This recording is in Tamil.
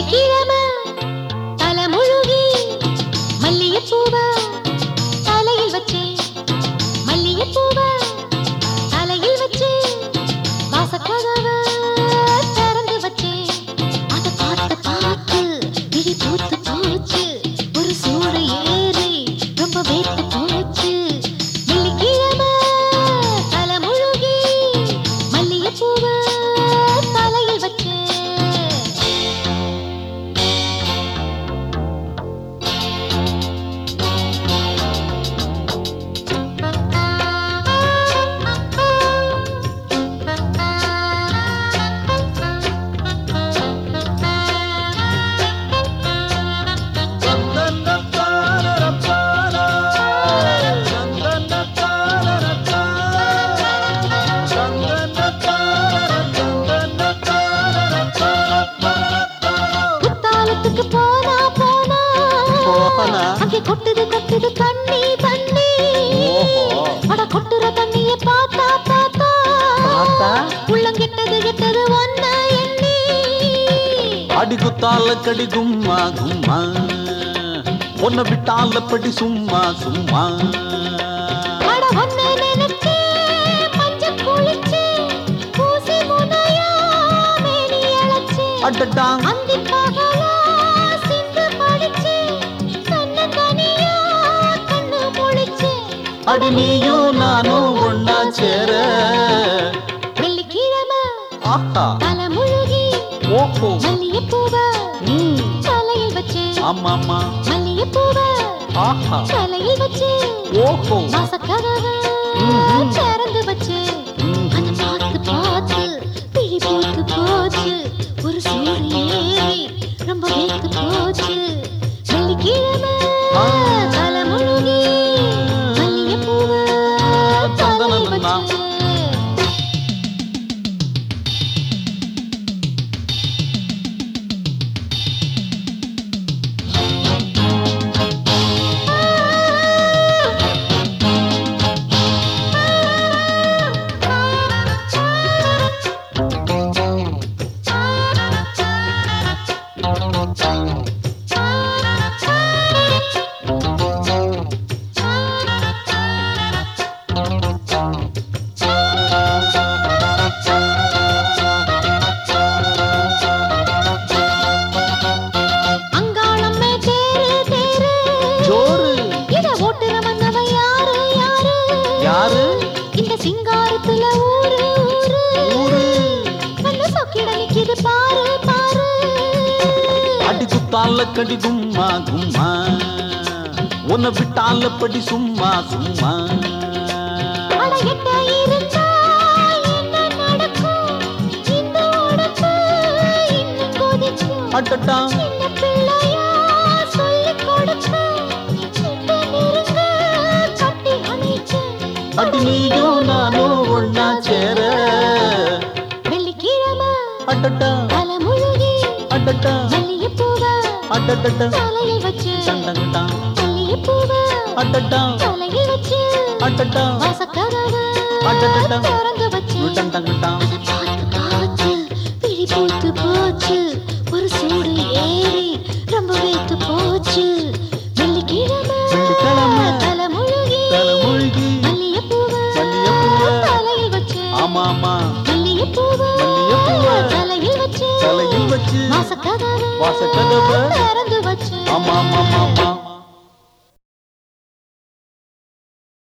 की கொட்டுது கொட்டுது தண்ணி தண்ணி. அட கொட்டுற தண்ணிய பார்த்தா பார்த்தா? உள்ளம் கெட்டது கெட்டது ஒன்ன எண்ணி. அடி குத்தால கடி கும்மா கும்மா. உன்னை விட்டால படி சும்மா சும்மா. அட ஒன்ன நினைச்சு மஞ்ச குளிச்சு பூசி முனையா மேனி அழைச்சு. அடடா. அந்தி அடி நீயும் நானும் ஒன்னா சேர. வெள்ளிக்கிழமை ஆஹா தலை முழுகி ஓஹோ மல்லிகைப்பூவ. தலையில் வச்சு ஆமாமா மல்லிகைப்பூவ ஆஹா. தலையில் வச்சு ஓஹோ. வாசக்கதவை ம்ஹும். திறந்து வச்சு அடி குத்தால கடி கும்மா கும்மா உன்னை விட்டால படி சும்மா சும்மா. அட எட்ட இருந்தா என்ன அடடடா தலையில் வச்சு மல்லிகைப்பூவ அடடா தலையில் வச்சு அடடா வாசக்கதவை அடடடா. திறந்து வச்சு டண்டங்கடா பார்த்து போத்து போச்சு. ஒரு சூடு ஏறி ரொம்ப வேத்து போச்சு. வெள்ளிக்கிழமை. வெள்ளிக்கிழமை. தலை முழுகி. தலை மூழ்கி. மல்லிகைப்பூவ மல்லிகைப்பூவ. தலையில் வச்சு. ஆமா ஆமா மல்லிகைப்பூவ. தலையில் வச்சு. தலையில் வச்சு. வாசக்கதவை திறந்து வச்சு ஆமா ஆமா ஆமா